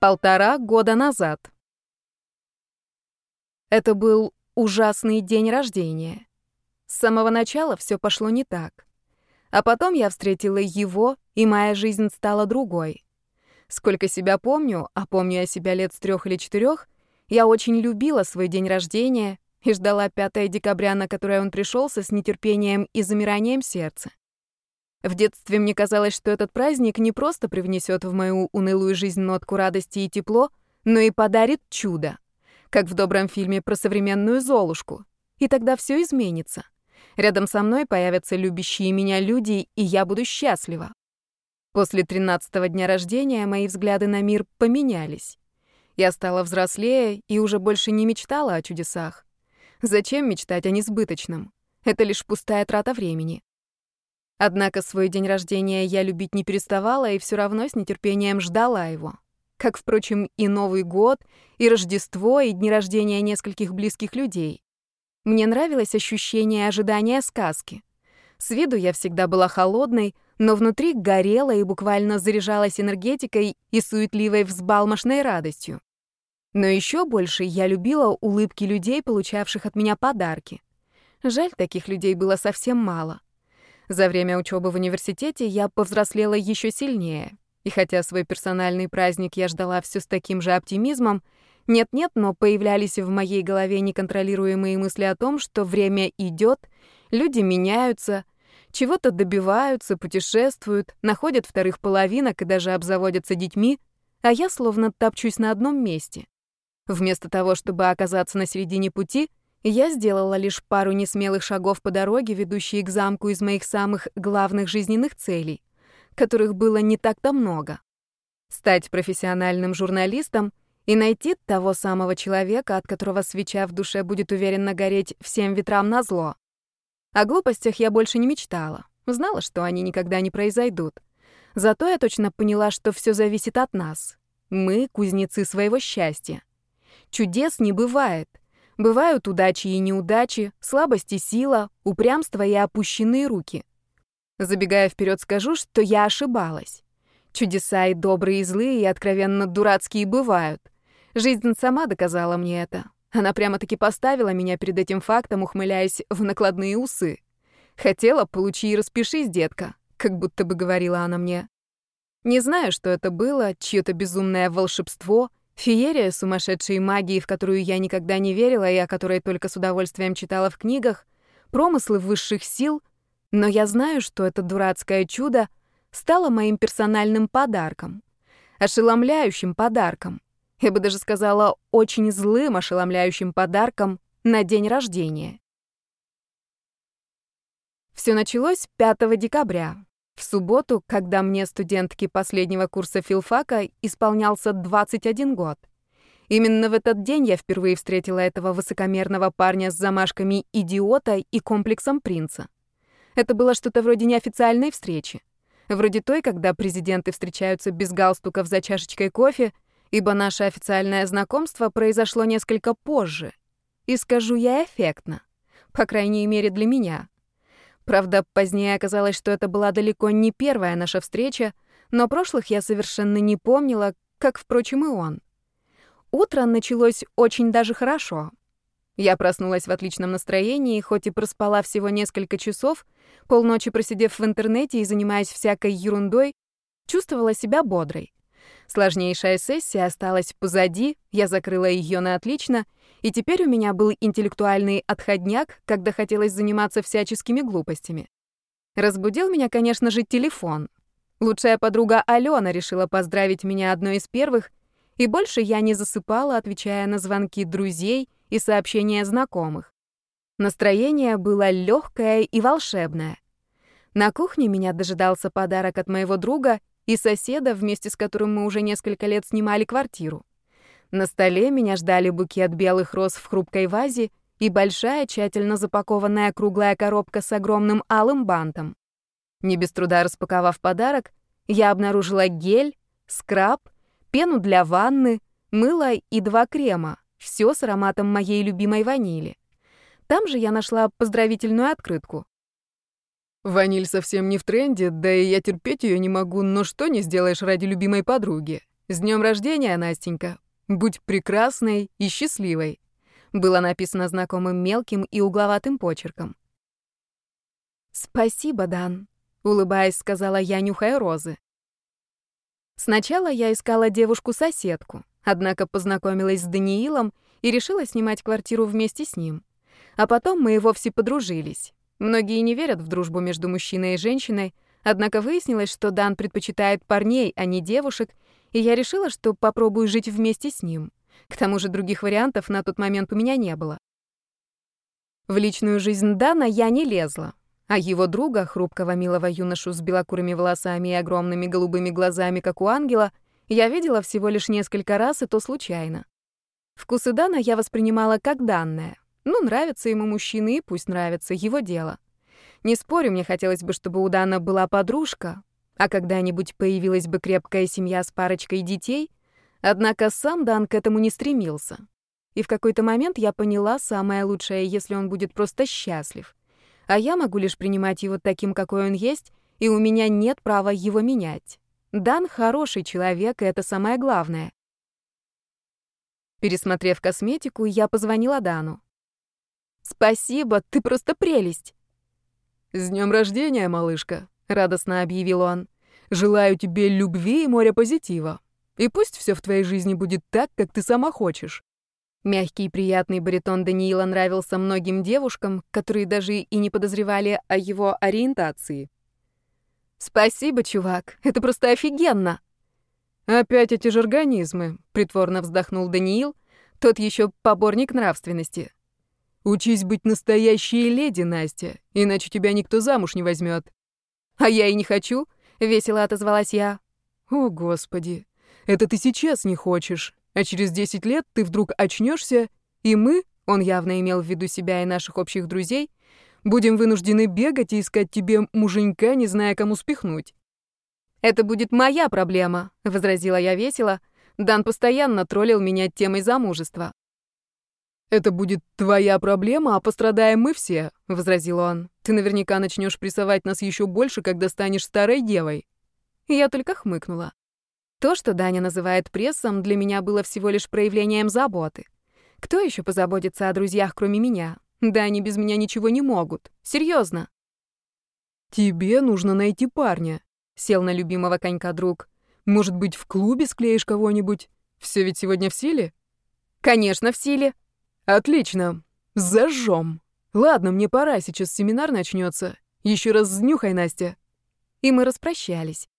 Полтора года назад. Это был ужасный день рождения. С самого начала все пошло не так. А потом я встретила его, и моя жизнь стала другой. Сколько себя помню, а помню я себя лет с трех или четырех, я очень любила свой день рождения и ждала 5 декабря, на которое он пришелся с нетерпением и замиранием сердца. В детстве мне казалось, что этот праздник не просто привнесет в мою унылую жизнь нотку радости и тепло, но и подарит чудо, как в добром фильме про современную Золушку. И тогда все изменится. Рядом со мной появятся любящие меня люди, и я буду счастлива. После тринадцатого дня рождения мои взгляды на мир поменялись. Я стала взрослее и уже больше не мечтала о чудесах. Зачем мечтать о несбыточном? Это лишь пустая трата времени. Однако свой день рождения я любить не переставала и все равно с нетерпением ждала его. Как, впрочем, и Новый год, и Рождество, и дни рождения нескольких близких людей. Мне нравилось ощущение ожидания сказки. С виду я всегда была холодной, но внутри горела и буквально заряжалась энергетикой и суетливой взбалмошной радостью. Но еще больше я любила улыбки людей, получавших от меня подарки. Жаль, таких людей было совсем мало. За время учебы в университете я повзрослела еще сильнее. И хотя свой персональный праздник я ждала все с таким же оптимизмом, нет-нет, но появлялись в моей голове неконтролируемые мысли о том, что время идет, люди меняются, чего-то добиваются, путешествуют, находят вторых половинок и даже обзаводятся детьми, а я словно топчусь на одном месте. Вместо того, чтобы оказаться на середине пути, я сделала лишь пару несмелых шагов по дороге, ведущей к замку из моих самых главных жизненных целей, которых было не так-то много. Стать профессиональным журналистом и найти того самого человека, от которого свеча в душе будет уверенно гореть всем ветрам на зло. О глупостях я больше не мечтала, знала, что они никогда не произойдут. Зато я точно поняла, что все зависит от нас. Мы — кузнецы своего счастья. Чудес не бывает — Бывают удачи и неудачи, слабость и сила, упрямство и опущенные руки. Забегая вперед, скажу, что я ошибалась. Чудеса и добрые, и злые, и откровенно дурацкие бывают. Жизнь сама доказала мне это. Она прямо-таки поставила меня перед этим фактом, ухмыляясь в накладные усы. Хотела, получи и распишись, детка, как будто бы говорила она мне. Не знаю, что это было, чье-то безумное волшебство, Феерия сумасшедшей магии, в которую я никогда не верила и о которой только с удовольствием читала в книгах, промыслы высших сил, но я знаю, что это дурацкое чудо стало моим персональным подарком, ошеломляющим подарком. Я бы даже сказала, очень злым ошеломляющим подарком на день рождения. Все началось 5 декабря, в субботу, когда мне, студентке последнего курса филфака, исполнялся 21 год. Именно в этот день я впервые встретила этого высокомерного парня с замашками идиота и комплексом принца. Это было что-то вроде неофициальной встречи. Вроде той, когда президенты встречаются без галстуков за чашечкой кофе, ибо наше официальное знакомство произошло несколько позже. И скажу я эффектно. По крайней мере, для меня. Правда, позднее оказалось, что это была далеко не первая наша встреча, но прошлых я совершенно не помнила, как, впрочем, и он. Утро началось очень даже хорошо. Я проснулась в отличном настроении, хоть и проспала всего несколько часов, полночи просидев в интернете и занимаясь всякой ерундой, чувствовала себя бодрой. Сложнейшая сессия осталась позади, я закрыла ее на отлично — и теперь у меня был интеллектуальный отходняк, когда хотелось заниматься всяческими глупостями. Разбудил меня, конечно же, телефон. Лучшая подруга Алена решила поздравить меня одной из первых, и больше я не засыпала, отвечая на звонки друзей и сообщения знакомых. Настроение было легкое и волшебное. На кухне меня дожидался подарок от моего друга и соседа, вместе с которым мы уже несколько лет снимали квартиру. На столе меня ждали букет белых роз в хрупкой вазе и большая, тщательно запакованная круглая коробка с огромным алым бантом. Не без труда распаковав подарок, я обнаружила гель, скраб, пену для ванны, мыло и два крема, все с ароматом моей любимой ванили. Там же я нашла поздравительную открытку. Ваниль совсем не в тренде, да и я терпеть ее не могу, но что не сделаешь ради любимой подруги. С днем рождения, Настенька! Будь прекрасной и счастливой!» Было написано знакомым мелким и угловатым почерком. «Спасибо, Дан», — улыбаясь, сказала я, нюхая розы. Сначала я искала девушку-соседку, однако познакомилась с Даниилом и решила снимать квартиру вместе с ним. А потом мы и вовсе подружились. Многие не верят в дружбу между мужчиной и женщиной, однако выяснилось, что Дан предпочитает парней, а не девушек, и я решила, что попробую жить вместе с ним. К тому же других вариантов на тот момент у меня не было. В личную жизнь Дана я не лезла, а его друга, хрупкого милого юношу с белокурыми волосами и огромными голубыми глазами, как у ангела, я видела всего лишь несколько раз, и то случайно. Вкусы Дана я воспринимала как данное. Ну, нравятся ему мужчины, пусть нравится, его дело. Не спорю, мне хотелось бы, чтобы у Дана была подружка, а когда-нибудь появилась бы крепкая семья с парочкой детей, однако сам Дан к этому не стремился. И в какой-то момент я поняла, самое лучшее, если он будет просто счастлив. А я могу лишь принимать его таким, какой он есть, и у меня нет права его менять. Дан хороший человек, и это самое главное. Пересмотрев косметику, я позвонила Дану. «Спасибо, ты просто прелесть!» «С днем рождения, малышка!» — радостно объявил он. «Желаю тебе любви и моря позитива. И пусть все в твоей жизни будет так, как ты сама хочешь». Мягкий и приятный баритон Даниила нравился многим девушкам, которые даже и не подозревали о его ориентации. «Спасибо, чувак, это просто офигенно!» «Опять эти же организмы», — притворно вздохнул Даниил, тот еще поборник нравственности. Учись быть настоящей леди, Настя, иначе тебя никто замуж не возьмет. А я и не хочу, весело отозвалась я. О, господи. Это ты сейчас не хочешь, а через 10 лет ты вдруг очнешься, и мы, он явно имел в виду себя и наших общих друзей, будем вынуждены бегать и искать тебе муженька, не зная, кому спихнуть. Это будет моя проблема, возразила я весело. Дан постоянно троллил меня темой замужества. «Это будет твоя проблема, а пострадаем мы все», — возразил он. «Ты наверняка начнешь прессовать нас еще больше, когда станешь старой девой». Я только хмыкнула. То, что Даня называет прессом, для меня было всего лишь проявлением заботы. Кто еще позаботится о друзьях, кроме меня? Да они без меня ничего не могут. Серьезно. «Тебе нужно найти парня», — сел на любимого конька друг. «Может быть, в клубе склеишь кого-нибудь? Все ведь сегодня в силе?» «Конечно, в силе», Отлично. Зажжем. Ладно, мне пора, сейчас семинар начнется. Еще раз снюхай, Настя. И мы распрощались.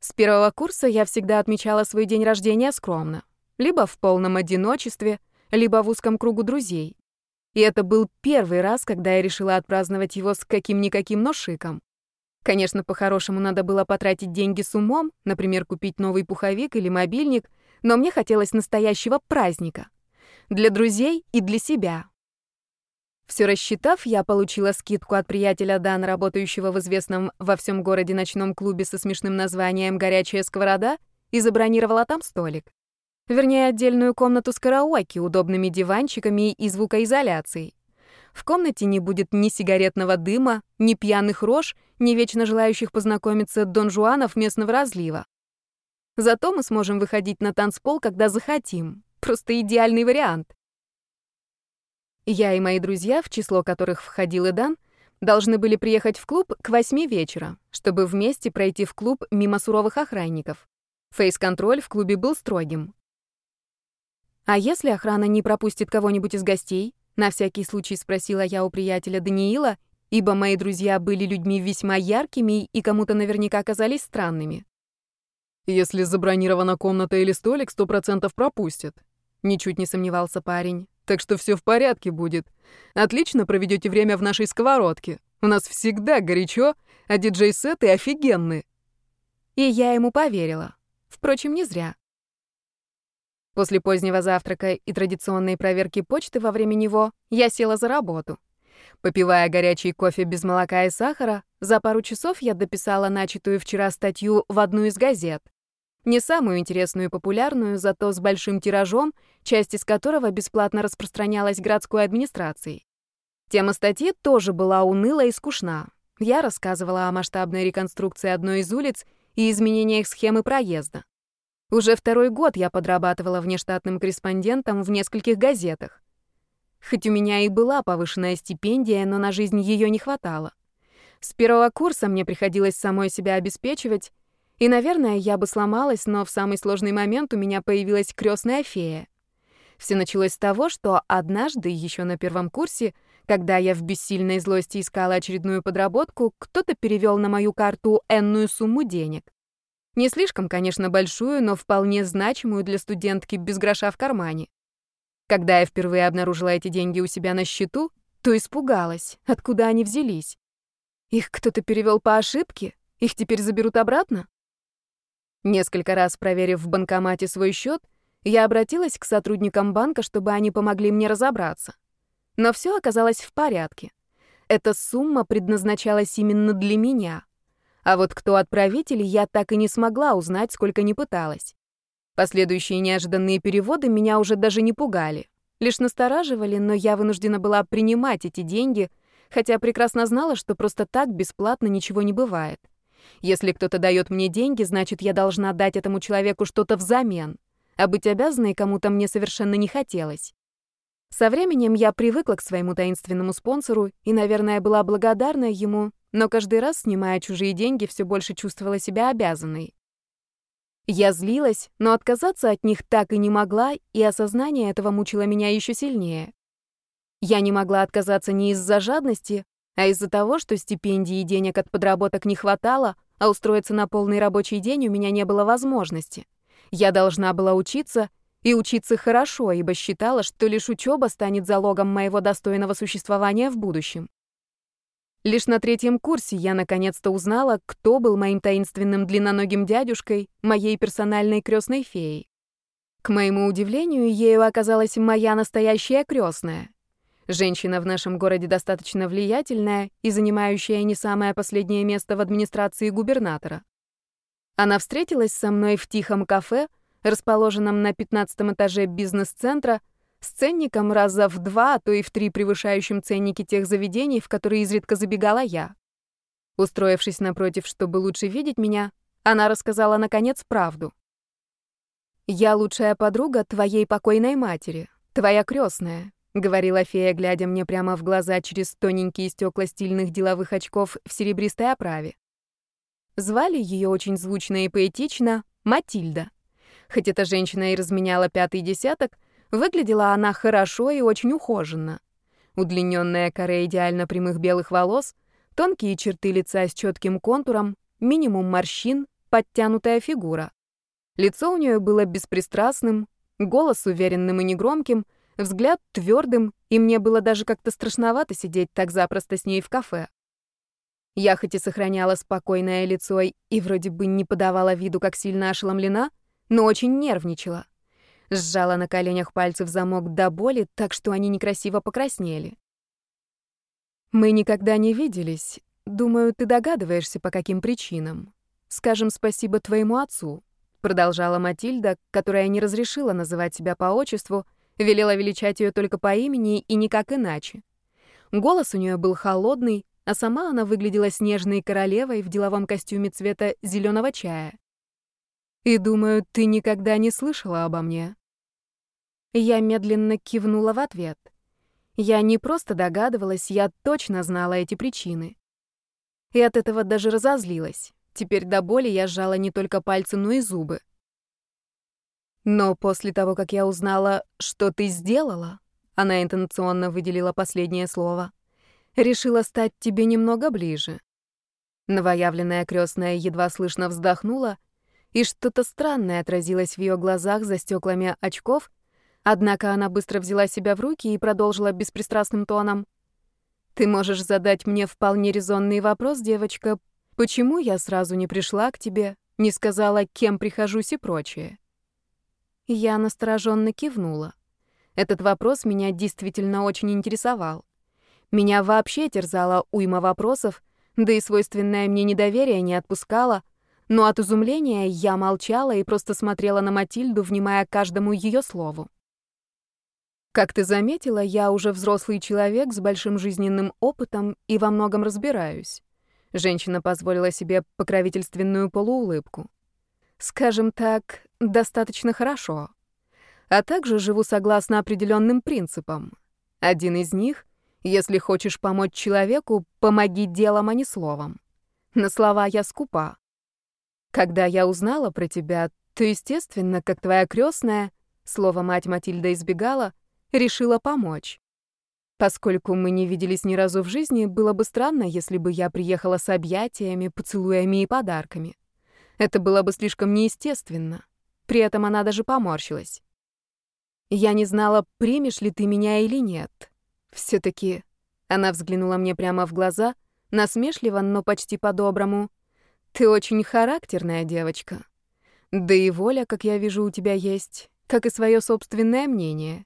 С первого курса я всегда отмечала свой день рождения скромно. Либо в полном одиночестве, либо в узком кругу друзей. И это был первый раз, когда я решила отпраздновать его с каким-никаким, но шиком. Конечно, по-хорошему надо было потратить деньги с умом, например, купить новый пуховик или мобильник, но мне хотелось настоящего праздника для друзей и для себя. Все рассчитав, я получила скидку от приятеля Дана, работающего в известном во всем городе ночном клубе со смешным названием «Горячая сковорода», и забронировала там столик. Вернее, отдельную комнату с караоке, удобными диванчиками и звукоизоляцией. В комнате не будет ни сигаретного дыма, ни пьяных рож, ни вечно желающих познакомиться донжуанов местного разлива. Зато мы сможем выходить на танцпол, когда захотим, Просто идеальный вариант. Я и мои друзья, в число которых входил и Дан, должны были приехать в клуб к восьми вечера, чтобы вместе пройти в клуб мимо суровых охранников. Фейс-контроль в клубе был строгим. «А если охрана не пропустит кого-нибудь из гостей?» На всякий случай спросила я у приятеля Даниила, ибо мои друзья были людьми весьма яркими и кому-то наверняка казались странными. «Если забронирована комната или столик, сто процентов пропустят», Ничуть не сомневался парень. Так что все в порядке будет. Отлично проведете время в нашей сковородке. У нас всегда горячо, а диджей-сеты офигенные. И я ему поверила. Впрочем, не зря. После позднего завтрака и традиционной проверки почты во время него я села за работу. Попивая горячий кофе без молока и сахара, за пару часов я дописала начатую вчера статью в одну из газет. Не самую интересную и популярную, зато с большим тиражом, часть из которого бесплатно распространялась городской администрацией. Тема статьи тоже была уныла и скучна. Я рассказывала о масштабной реконструкции одной из улиц и изменениях схемы проезда. Уже второй год я подрабатывала внештатным корреспондентом в нескольких газетах. Хоть у меня и была повышенная стипендия, но на жизнь ее не хватало. С первого курса мне приходилось самой себя обеспечивать, и, наверное, я бы сломалась, но в самый сложный момент у меня появилась крестная фея. Все началось с того, что однажды, еще на первом курсе, когда я в бессильной злости искала очередную подработку, кто-то перевел на мою карту энную сумму денег. Не слишком, конечно, большую, но вполне значимую для студентки без гроша в кармане. Когда я впервые обнаружила эти деньги у себя на счету, то испугалась, откуда они взялись. Их кто-то перевел по ошибке? Их теперь заберут обратно? Несколько раз проверив в банкомате свой счет, я обратилась к сотрудникам банка, чтобы они помогли мне разобраться. Но все оказалось в порядке. Эта сумма предназначалась именно для меня. А вот кто отправитель, я так и не смогла узнать, сколько не пыталась. Последующие неожиданные переводы меня уже даже не пугали. Лишь настораживали, но я вынуждена была принимать эти деньги, хотя прекрасно знала, что просто так бесплатно ничего не бывает. Если кто-то дает мне деньги, значит, я должна дать этому человеку что-то взамен. А быть обязанной кому-то мне совершенно не хотелось. Со временем я привыкла к своему таинственному спонсору и, наверное, была благодарна ему, но каждый раз, снимая чужие деньги, все больше чувствовала себя обязанной. Я злилась, но отказаться от них так и не могла, и осознание этого мучило меня еще сильнее. Я не могла отказаться не из-за жадности, а из-за того, что стипендии и денег от подработок не хватало, а устроиться на полный рабочий день у меня не было возможности. Я должна была учиться, и учиться хорошо, ибо считала, что лишь учеба станет залогом моего достойного существования в будущем. Лишь на третьем курсе я наконец-то узнала, кто был моим таинственным длинноногим дядюшкой, моей персональной крестной феей. К моему удивлению, ею оказалась моя настоящая крестная. Женщина в нашем городе достаточно влиятельная и занимающая не самое последнее место в администрации губернатора. Она встретилась со мной в тихом кафе, расположенном на 15 этаже бизнес-центра, с ценником раза в два, а то и в три превышающим ценники тех заведений, в которые изредка забегала я. Устроившись напротив, чтобы лучше видеть меня, она рассказала, наконец, правду. «Я лучшая подруга твоей покойной матери, твоя крестная говорила фея, глядя мне прямо в глаза через тоненькие стекла стильных деловых очков в серебристой оправе. Звали ее очень звучно и поэтично Матильда. Хоть эта женщина и разменяла пятый десяток, выглядела она хорошо и очень ухоженно. Удлиненная коре идеально прямых белых волос, тонкие черты лица с четким контуром, минимум морщин, подтянутая фигура. Лицо у нее было беспристрастным, голос уверенным и негромким, Взгляд твердым, и мне было даже как-то страшновато сидеть так запросто с ней в кафе. Я хоть и сохраняла спокойное лицо и вроде бы не подавала виду, как сильно ошеломлена, но очень нервничала. Сжала на коленях пальцы в замок до боли, так что они некрасиво покраснели. «Мы никогда не виделись. Думаю, ты догадываешься, по каким причинам. Скажем спасибо твоему отцу», — продолжала Матильда, которая не разрешила называть себя по отчеству, Велела величать ее только по имени и никак иначе. Голос у нее был холодный, а сама она выглядела снежной королевой в деловом костюме цвета зеленого чая. И думаю, ты никогда не слышала обо мне. Я медленно кивнула в ответ. Я не просто догадывалась, я точно знала эти причины. И от этого даже разозлилась. Теперь до боли я сжала не только пальцы, но и зубы. Но после того, как я узнала, что ты сделала, она интонационно выделила последнее слово, решила стать тебе немного ближе. Новоявленная крестная едва слышно вздохнула, и что-то странное отразилось в ее глазах за стеклами очков, однако она быстро взяла себя в руки и продолжила беспристрастным тоном. «Ты можешь задать мне вполне резонный вопрос, девочка, почему я сразу не пришла к тебе, не сказала, кем прихожусь и прочее?» Я настороженно кивнула. Этот вопрос меня действительно очень интересовал. Меня вообще терзала уйма вопросов, да и свойственное мне недоверие не отпускало, но от изумления я молчала и просто смотрела на Матильду, внимая каждому ее слову. Как ты заметила, я уже взрослый человек с большим жизненным опытом и во многом разбираюсь. Женщина позволила себе покровительственную полуулыбку. Скажем так, достаточно хорошо. А также живу согласно определенным принципам. Один из них — если хочешь помочь человеку, помоги делом, а не словом. На слова я скупа. Когда я узнала про тебя, то, естественно, как твоя крестная, слово мать Матильда избегала, решила помочь. Поскольку мы не виделись ни разу в жизни, было бы странно, если бы я приехала с объятиями, поцелуями и подарками. Это было бы слишком неестественно. При этом она даже поморщилась. Я не знала, примешь ли ты меня или нет. все таки она взглянула мне прямо в глаза, насмешливо, но почти по-доброму. Ты очень характерная девочка. Да и воля, как я вижу, у тебя есть, как и свое собственное мнение.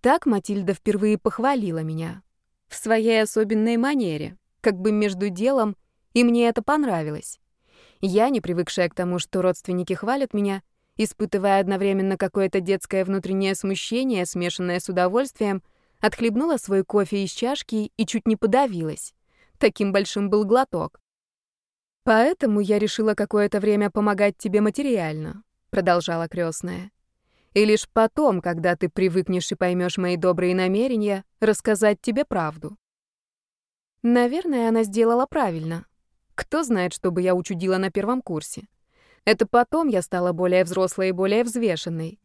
Так Матильда впервые похвалила меня. В своей особенной манере, как бы между делом, и мне это понравилось. Я, не привыкшая к тому, что родственники хвалят меня, испытывая одновременно какое-то детское внутреннее смущение, смешанное с удовольствием, отхлебнула свой кофе из чашки и чуть не подавилась. Таким большим был глоток. «Поэтому я решила какое-то время помогать тебе материально», — продолжала крестная. И лишь потом, когда ты привыкнешь и поймешь мои добрые намерения, рассказать тебе правду. Наверное, она сделала правильно. Кто знает, что бы я учудила на первом курсе. Это потом я стала более взрослой и более взвешенной.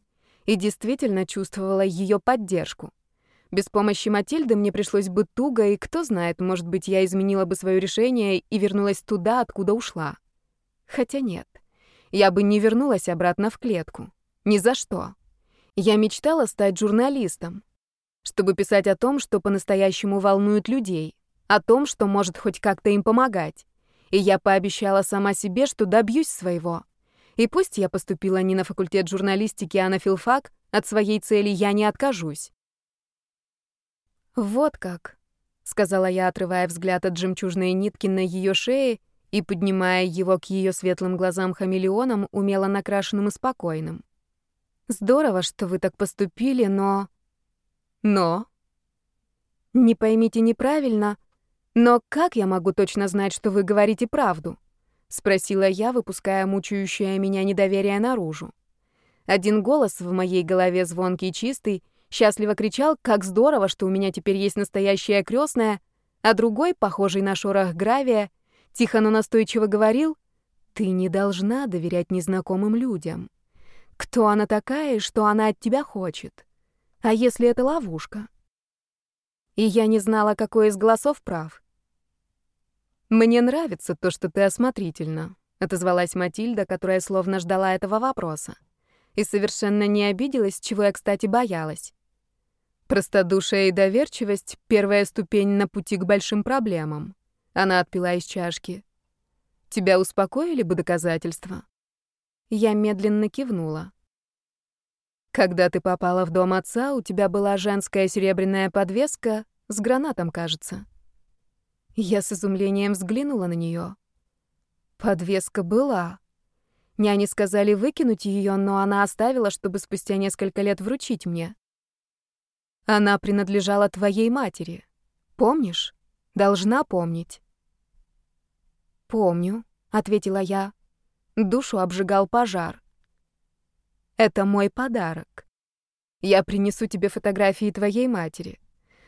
И действительно чувствовала ее поддержку. Без помощи Матильды мне пришлось бы туго, и кто знает, может быть, я изменила бы свое решение и вернулась туда, откуда ушла. Хотя нет, я бы не вернулась обратно в клетку. Ни за что. Я мечтала стать журналистом, чтобы писать о том, что по-настоящему волнует людей, о том, что может хоть как-то им помогать. И я пообещала сама себе, что добьюсь своего. И пусть я поступила не на факультет журналистики, а на филфак, от своей цели я не откажусь. «Вот как», — сказала я, отрывая взгляд от жемчужной нитки на ее шее и поднимая его к ее светлым глазам хамелеоном, умело накрашенным и спокойным. Здорово, что вы так поступили, но... Но? Не поймите неправильно, но как я могу точно знать, что вы говорите правду? Спросила я, выпуская мучающее меня недоверие наружу. Один голос в моей голове звонкий и чистый, счастливо кричал, как здорово, что у меня теперь есть настоящая крестная, а другой, похожий на шорох гравия, тихо, но настойчиво говорил, «Ты не должна доверять незнакомым людям. Кто она такая и что она от тебя хочет? А если это ловушка? И я не знала, какой из голосов прав. «Мне нравится то, что ты осмотрительна», — отозвалась Матильда, которая словно ждала этого вопроса. И совершенно не обиделась, чего я, кстати, боялась. Простодушие и доверчивость — первая ступень на пути к большим проблемам. Она отпила из чашки. Тебя успокоили бы доказательства? Я медленно кивнула. Когда ты попала в дом отца, у тебя была женская серебряная подвеска с гранатом, кажется. Я с изумлением взглянула на нее. Подвеска была. Няни сказали выкинуть ее, но она оставила, чтобы спустя несколько лет вручить мне. Она принадлежала твоей матери. Помнишь? Должна помнить. Помню, ответила я. Душу обжигал пожар. Это мой подарок. Я принесу тебе фотографии твоей матери.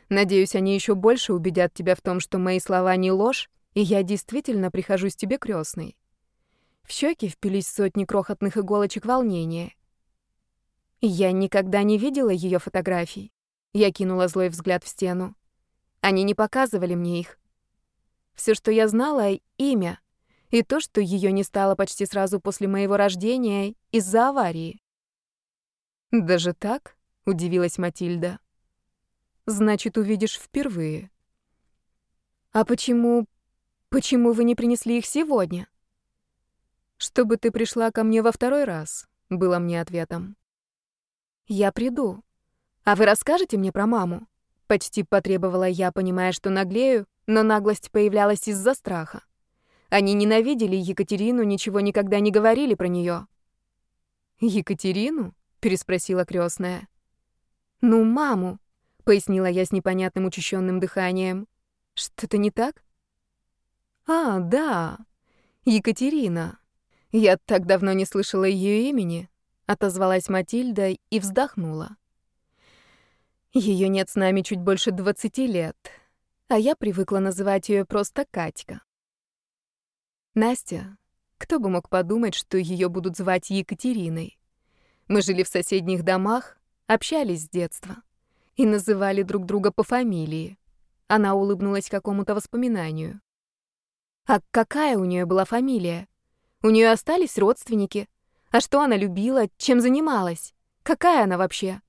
Надеюсь, они еще больше убедят тебя в том, что мои слова не ложь, и я действительно прихожусь тебе крестной. В щеки впились сотни крохотных иголочек волнения. Я никогда не видела ее фотографий. Я кинула злой взгляд в стену. Они не показывали мне их. Все, что я знала — имя, и то, что ее не стало почти сразу после моего рождения из-за аварии. «Даже так?» — удивилась Матильда. «Значит, увидишь впервые». «А почему... почему вы не принесли их сегодня?» «Чтобы ты пришла ко мне во второй раз», — было мне ответом. «Я приду. А вы расскажете мне про маму?» Почти потребовала я, понимая, что наглею, но наглость появлялась из-за страха. Они ненавидели Екатерину, ничего никогда не говорили про нее. «Екатерину?» переспросила крестная. Ну, маму, пояснила я с непонятным учащенным дыханием. Что-то не так? А, да. Екатерина. Я так давно не слышала ее имени, отозвалась Матильда и вздохнула. Ее нет с нами чуть больше двадцати лет, а я привыкла называть ее просто Катька. Настя, кто бы мог подумать, что ее будут звать Екатериной? Мы жили в соседних домах, общались с детства и называли друг друга по фамилии. Она улыбнулась какому-то воспоминанию. А какая у нее была фамилия? У нее остались родственники. А что она любила, чем занималась? Какая она вообще?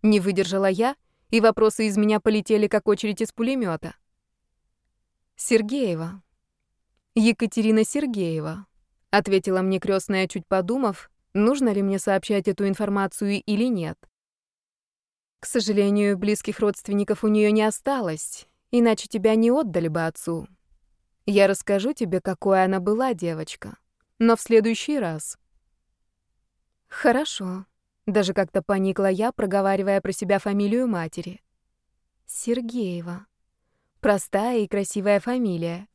Не выдержала я, и вопросы из меня полетели, как очередь из пулемета. Сергеева. Екатерина Сергеева, ответила мне крестная, чуть подумав, нужно ли мне сообщать эту информацию или нет. К сожалению, близких родственников у нее не осталось, иначе тебя не отдали бы отцу. Я расскажу тебе, какой она была, девочка но в следующий раз. Хорошо. Даже как-то поникла я, проговаривая про себя фамилию матери. Сергеева. Простая и красивая фамилия.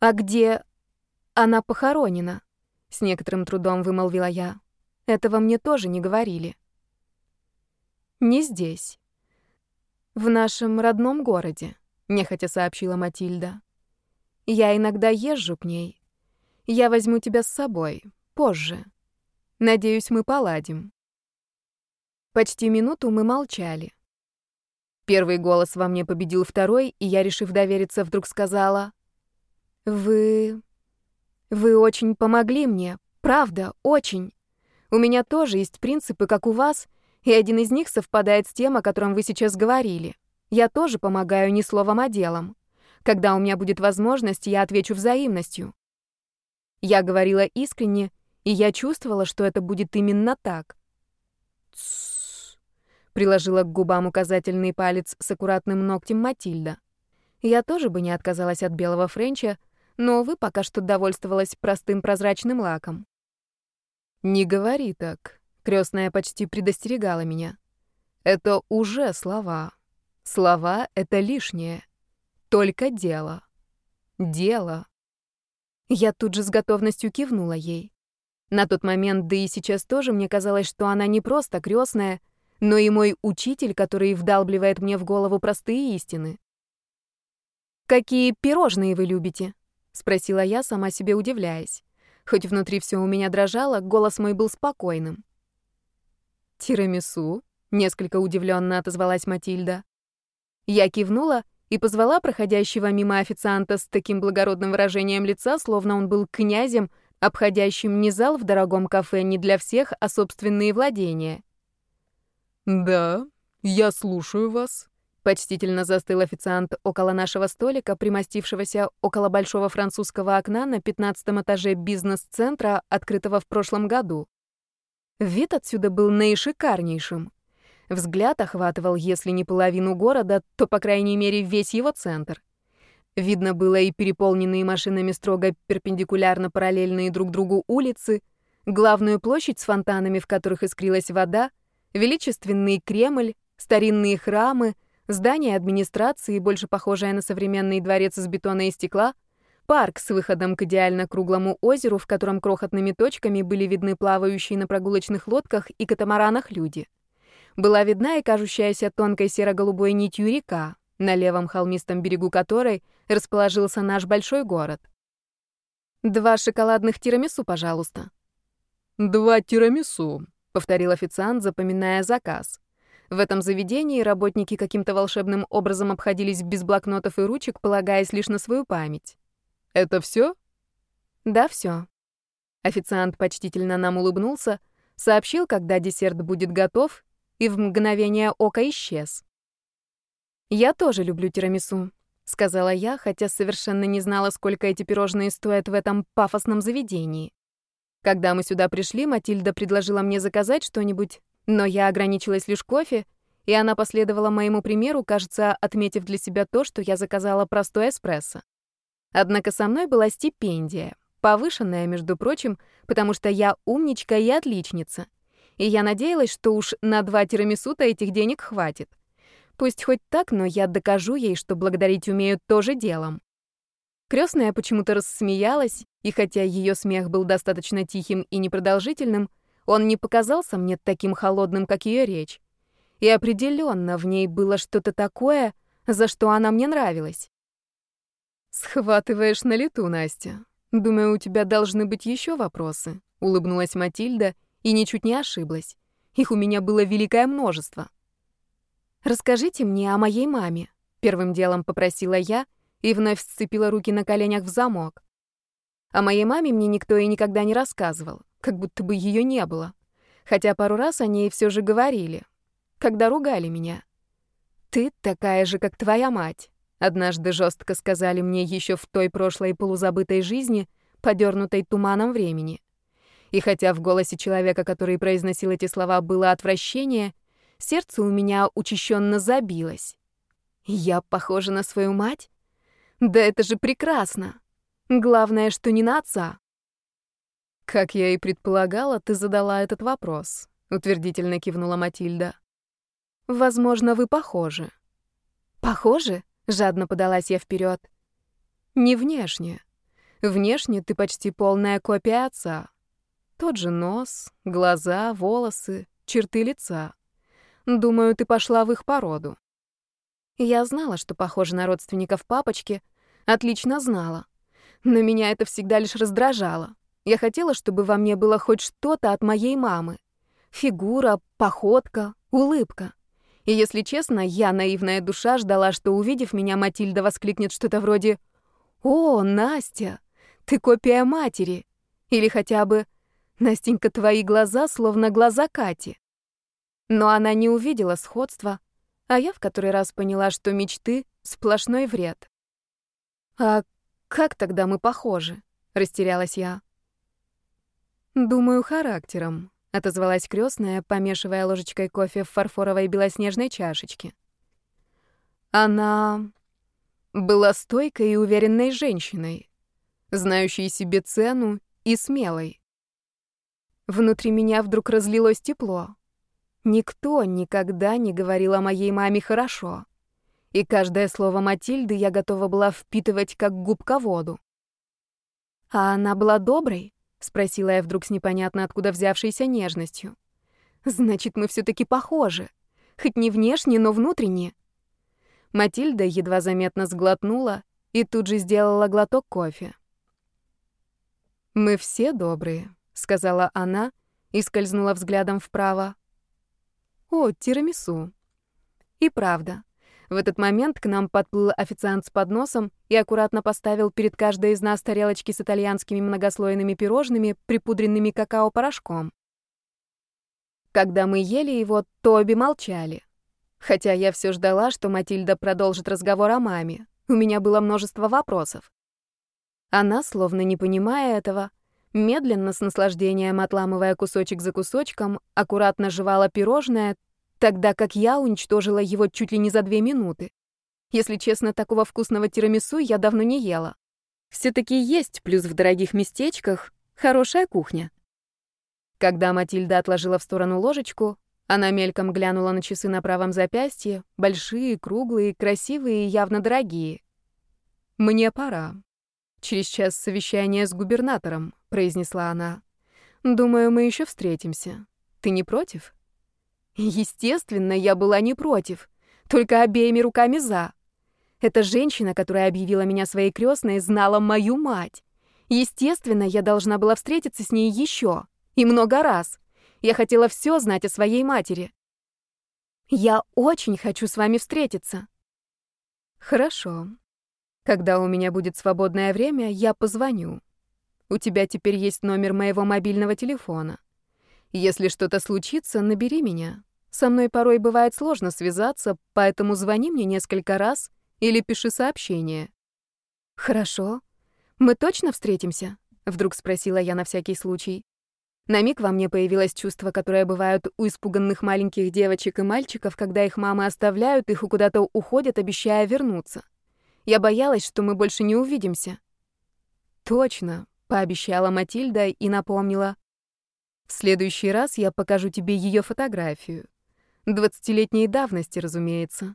А где она похоронена? С некоторым трудом вымолвила я. Этого мне тоже не говорили. Не здесь. В нашем родном городе, нехотя сообщила Матильда. Я иногда езжу к ней, я возьму тебя с собой. Позже. Надеюсь, мы поладим». Почти минуту мы молчали. Первый голос во мне победил второй, и я, решив довериться, вдруг сказала, «Вы... вы очень помогли мне, правда, очень. У меня тоже есть принципы, как у вас, и один из них совпадает с тем, о котором вы сейчас говорили. Я тоже помогаю не словом, а делом. Когда у меня будет возможность, я отвечу взаимностью. Я говорила искренне, и я чувствовала, что это будет именно так. «Тссс», — приложила к губам указательный палец с аккуратным ногтем Матильда. Я тоже бы не отказалась от белого френча, но, вы пока что довольствовалась простым прозрачным лаком. «Не говори так», — крестная почти предостерегала меня. «Это уже слова. Слова — это лишнее. Только дело. Дело». Я тут же с готовностью кивнула ей. На тот момент, да и сейчас тоже, мне казалось, что она не просто крестная, но и мой учитель, который вдалбливает мне в голову простые истины. «Какие пирожные вы любите?» — спросила я, сама себе удивляясь. Хоть внутри все у меня дрожало, голос мой был спокойным. «Тирамису?» — несколько удивленно отозвалась Матильда. Я кивнула и позвала проходящего мимо официанта с таким благородным выражением лица, словно он был князем, обходящим не зал в дорогом кафе не для всех, а собственные владения. «Да, я слушаю вас», — почтительно застыл официант около нашего столика, примостившегося около большого французского окна на пятнадцатом этаже бизнес-центра, открытого в прошлом году. Вид отсюда был наишикарнейшим. Взгляд охватывал, если не половину города, то, по крайней мере, весь его центр. Видно было и переполненные машинами строго перпендикулярно параллельные друг другу улицы, главную площадь с фонтанами, в которых искрилась вода, величественный Кремль, старинные храмы, здание администрации, больше похожее на современный дворец из бетона и стекла, парк с выходом к идеально круглому озеру, в котором крохотными точками были видны плавающие на прогулочных лодках и катамаранах люди была видна и кажущаяся тонкой серо-голубой нитью река, на левом холмистом берегу которой расположился наш большой город. «Два шоколадных тирамису, пожалуйста». «Два тирамису», — повторил официант, запоминая заказ. В этом заведении работники каким-то волшебным образом обходились без блокнотов и ручек, полагаясь лишь на свою память. «Это все? «Да, все. Официант почтительно нам улыбнулся, сообщил, когда десерт будет готов, и в мгновение ока исчез. «Я тоже люблю тирамису», — сказала я, хотя совершенно не знала, сколько эти пирожные стоят в этом пафосном заведении. Когда мы сюда пришли, Матильда предложила мне заказать что-нибудь, но я ограничилась лишь кофе, и она последовала моему примеру, кажется, отметив для себя то, что я заказала простой эспрессо. Однако со мной была стипендия, повышенная, между прочим, потому что я умничка и отличница и я надеялась, что уж на два тирамису-то этих денег хватит. Пусть хоть так, но я докажу ей, что благодарить умеют тоже делом. Крестная почему-то рассмеялась, и хотя ее смех был достаточно тихим и непродолжительным, он не показался мне таким холодным, как ее речь. И определенно в ней было что-то такое, за что она мне нравилась. «Схватываешь на лету, Настя. Думаю, у тебя должны быть еще вопросы», — улыбнулась Матильда и ничуть не ошиблась. Их у меня было великое множество. «Расскажите мне о моей маме», — первым делом попросила я и вновь сцепила руки на коленях в замок. О моей маме мне никто и никогда не рассказывал, как будто бы ее не было. Хотя пару раз о ней все же говорили, когда ругали меня. «Ты такая же, как твоя мать», — однажды жестко сказали мне еще в той прошлой полузабытой жизни, подернутой туманом времени. И хотя в голосе человека, который произносил эти слова, было отвращение, сердце у меня учащенно забилось. Я похожа на свою мать? Да это же прекрасно. Главное, что не на отца. Как я и предполагала, ты задала этот вопрос, утвердительно кивнула Матильда. Возможно, вы похожи. Похожи? Жадно подалась я вперед. Не внешне. Внешне ты почти полная копия отца. Тот же нос, глаза, волосы, черты лица. Думаю, ты пошла в их породу. Я знала, что похожа на родственников папочки, отлично знала. Но меня это всегда лишь раздражало. Я хотела, чтобы во мне было хоть что-то от моей мамы. Фигура, походка, улыбка. И если честно, я, наивная душа, ждала, что, увидев меня, Матильда воскликнет что-то вроде «О, Настя, ты копия матери!» Или хотя бы Настенька, твои глаза словно глаза Кати. Но она не увидела сходства, а я в который раз поняла, что мечты — сплошной вред. «А как тогда мы похожи?» — растерялась я. «Думаю, характером», — отозвалась крестная, помешивая ложечкой кофе в фарфоровой белоснежной чашечке. Она была стойкой и уверенной женщиной, знающей себе цену и смелой. Внутри меня вдруг разлилось тепло. Никто никогда не говорил о моей маме хорошо. И каждое слово Матильды я готова была впитывать как губка воду. «А она была доброй?» — спросила я вдруг с непонятно откуда взявшейся нежностью. «Значит, мы все таки похожи. Хоть не внешне, но внутренне». Матильда едва заметно сглотнула и тут же сделала глоток кофе. «Мы все добрые», сказала она и скользнула взглядом вправо. О, тирамису. И правда. В этот момент к нам подплыл официант с подносом и аккуратно поставил перед каждой из нас тарелочки с итальянскими многослойными пирожными, припудренными какао-порошком. Когда мы ели его, то обе молчали. Хотя я все ждала, что Матильда продолжит разговор о маме. У меня было множество вопросов. Она, словно не понимая этого, медленно, с наслаждением отламывая кусочек за кусочком, аккуратно жевала пирожное, тогда как я уничтожила его чуть ли не за две минуты. Если честно, такого вкусного тирамису я давно не ела. Все-таки есть плюс в дорогих местечках хорошая кухня. Когда Матильда отложила в сторону ложечку, она мельком глянула на часы на правом запястье, большие, круглые, красивые и явно дорогие. «Мне пора. Через час совещание с губернатором произнесла она. Думаю, мы еще встретимся. Ты не против? Естественно, я была не против, только обеими руками за. Эта женщина, которая объявила меня своей крестной, знала мою мать. Естественно, я должна была встретиться с ней еще и много раз. Я хотела все знать о своей матери. Я очень хочу с вами встретиться. Хорошо. Когда у меня будет свободное время, я позвоню. У тебя теперь есть номер моего мобильного телефона. Если что-то случится, набери меня. Со мной порой бывает сложно связаться, поэтому звони мне несколько раз или пиши сообщение. Хорошо. Мы точно встретимся? Вдруг спросила я на всякий случай. На миг во мне появилось чувство, которое бывает у испуганных маленьких девочек и мальчиков, когда их мамы оставляют их и куда-то уходят, обещая вернуться. Я боялась, что мы больше не увидимся. Точно, пообещала Матильда и напомнила. В следующий раз я покажу тебе ее фотографию. Двадцатилетней давности, разумеется.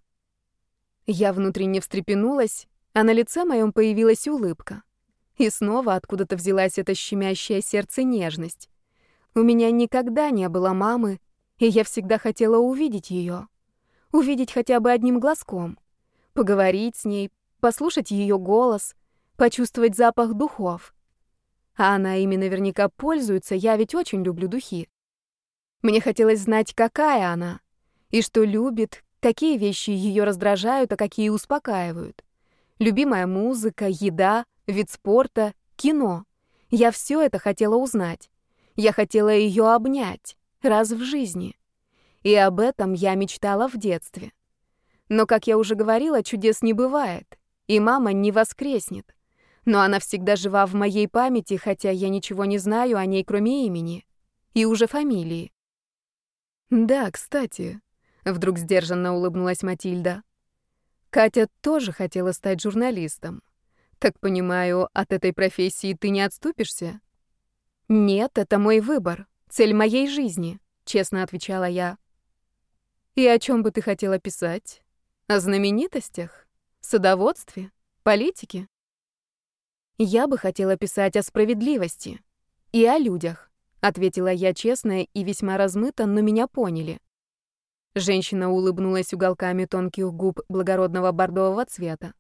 Я внутренне встрепенулась, а на лице моем появилась улыбка. И снова откуда-то взялась эта щемящая сердце нежность. У меня никогда не было мамы, и я всегда хотела увидеть ее. Увидеть хотя бы одним глазком. Поговорить с ней, послушать ее голос, почувствовать запах духов. А она ими наверняка пользуется, я ведь очень люблю духи. Мне хотелось знать, какая она, и что любит, какие вещи ее раздражают, а какие успокаивают. Любимая музыка, еда, вид спорта, кино. Я все это хотела узнать. Я хотела ее обнять раз в жизни. И об этом я мечтала в детстве. Но, как я уже говорила, чудес не бывает, и мама не воскреснет но она всегда жива в моей памяти, хотя я ничего не знаю о ней, кроме имени и уже фамилии. Да, кстати, вдруг сдержанно улыбнулась Матильда. Катя тоже хотела стать журналистом. Так понимаю, от этой профессии ты не отступишься? Нет, это мой выбор, цель моей жизни, честно отвечала я. И о чем бы ты хотела писать? О знаменитостях? Садоводстве? Политике? «Я бы хотела писать о справедливости. И о людях», — ответила я честно и весьма размыто, но меня поняли. Женщина улыбнулась уголками тонких губ благородного бордового цвета.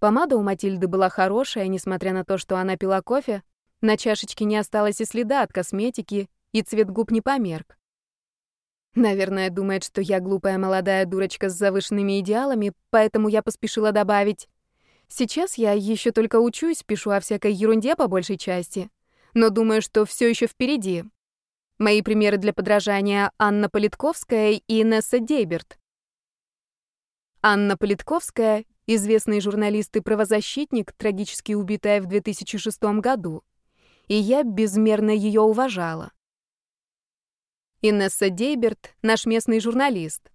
Помада у Матильды была хорошая, несмотря на то, что она пила кофе, на чашечке не осталось и следа от косметики, и цвет губ не померк. Наверное, думает, что я глупая молодая дурочка с завышенными идеалами, поэтому я поспешила добавить Сейчас я еще только учусь, пишу о всякой ерунде по большей части, но думаю, что все еще впереди. Мои примеры для подражания Анна Политковская и Инесса Дейберт. Анна Политковская — известный журналист и правозащитник, трагически убитая в 2006 году, и я безмерно ее уважала. Инесса Дейберт — наш местный журналист.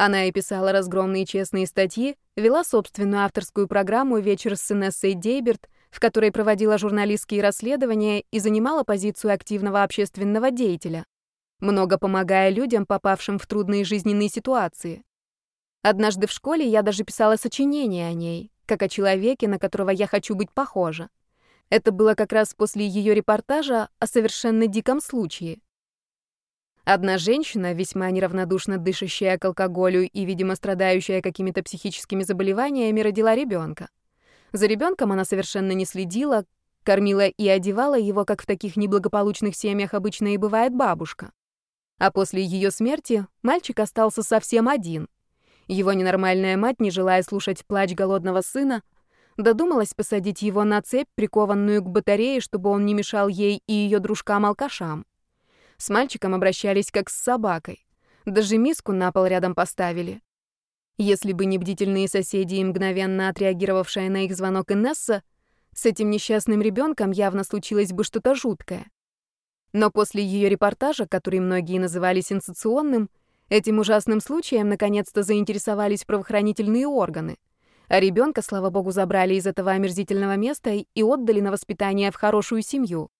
Она и писала разгромные честные статьи, вела собственную авторскую программу «Вечер с Инессой Дейберт», в которой проводила журналистские расследования и занимала позицию активного общественного деятеля, много помогая людям, попавшим в трудные жизненные ситуации. Однажды в школе я даже писала сочинение о ней, как о человеке, на которого я хочу быть похожа. Это было как раз после ее репортажа о совершенно диком случае. Одна женщина, весьма неравнодушно дышащая к алкоголю и, видимо, страдающая какими-то психическими заболеваниями, родила ребенка. За ребенком она совершенно не следила, кормила и одевала его, как в таких неблагополучных семьях обычно и бывает бабушка. А после ее смерти мальчик остался совсем один. Его ненормальная мать, не желая слушать плач голодного сына, додумалась посадить его на цепь, прикованную к батарее, чтобы он не мешал ей и ее дружкам-алкашам. С мальчиком обращались как с собакой. Даже миску на пол рядом поставили. Если бы не бдительные соседи и мгновенно отреагировавшая на их звонок Инесса, с этим несчастным ребенком явно случилось бы что-то жуткое. Но после ее репортажа, который многие называли сенсационным, этим ужасным случаем наконец-то заинтересовались правоохранительные органы. А ребенка, слава богу, забрали из этого омерзительного места и отдали на воспитание в хорошую семью.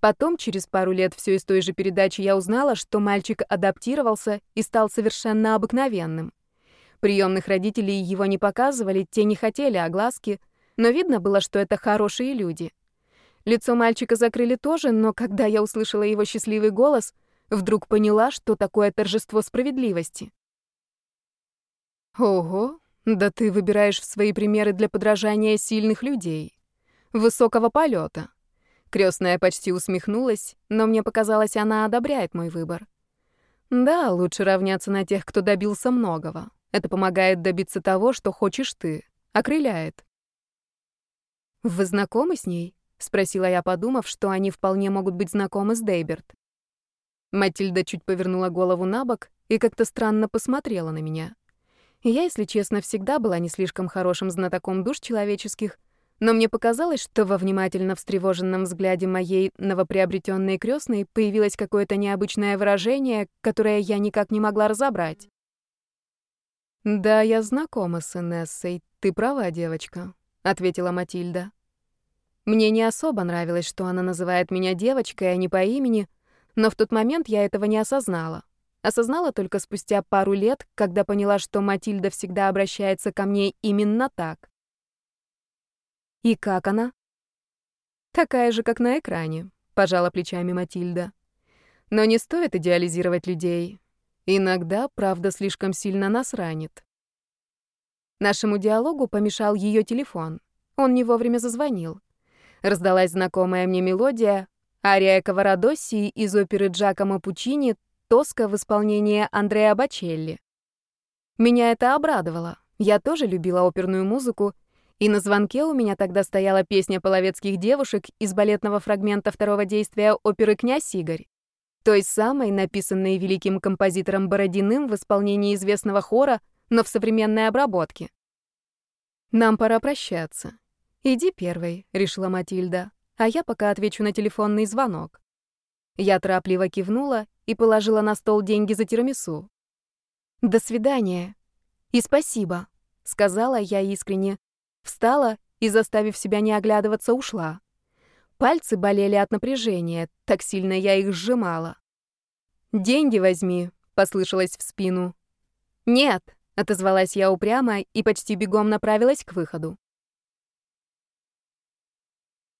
Потом, через пару лет, все из той же передачи я узнала, что мальчик адаптировался и стал совершенно обыкновенным. Приемных родителей его не показывали, те не хотели огласки, но видно было, что это хорошие люди. Лицо мальчика закрыли тоже, но когда я услышала его счастливый голос, вдруг поняла, что такое торжество справедливости. Ого, да ты выбираешь в свои примеры для подражания сильных людей. Высокого полета. Крестная почти усмехнулась, но мне показалось, она одобряет мой выбор. Да, лучше равняться на тех, кто добился многого. Это помогает добиться того, что хочешь ты. Окрыляет. «Вы знакомы с ней?» — спросила я, подумав, что они вполне могут быть знакомы с Дейберт. Матильда чуть повернула голову на бок и как-то странно посмотрела на меня. Я, если честно, всегда была не слишком хорошим знатоком душ человеческих, но мне показалось, что во внимательно встревоженном взгляде моей новоприобретенной крестной появилось какое-то необычное выражение, которое я никак не могла разобрать. «Да, я знакома с Инессой, ты права, девочка», — ответила Матильда. Мне не особо нравилось, что она называет меня девочкой, а не по имени, но в тот момент я этого не осознала. Осознала только спустя пару лет, когда поняла, что Матильда всегда обращается ко мне именно так. И как она? Такая же, как на экране, пожала плечами Матильда. Но не стоит идеализировать людей. Иногда правда слишком сильно нас ранит. Нашему диалогу помешал ее телефон. Он не вовремя зазвонил. Раздалась знакомая мне мелодия, ария Каварадоссии из оперы Джакомо Пучини «Тоска» в исполнении Андреа Бачелли. Меня это обрадовало. Я тоже любила оперную музыку, и на звонке у меня тогда стояла песня половецких девушек из балетного фрагмента второго действия оперы «Князь Игорь». Той самой, написанной великим композитором Бородиным в исполнении известного хора, но в современной обработке. «Нам пора прощаться. Иди первой», — решила Матильда, «а я пока отвечу на телефонный звонок». Я торопливо кивнула и положила на стол деньги за тирамису. «До свидания. И спасибо», — сказала я искренне, Встала и, заставив себя не оглядываться, ушла. Пальцы болели от напряжения, так сильно я их сжимала. «Деньги возьми», — послышалось в спину. «Нет», — отозвалась я упрямо и почти бегом направилась к выходу.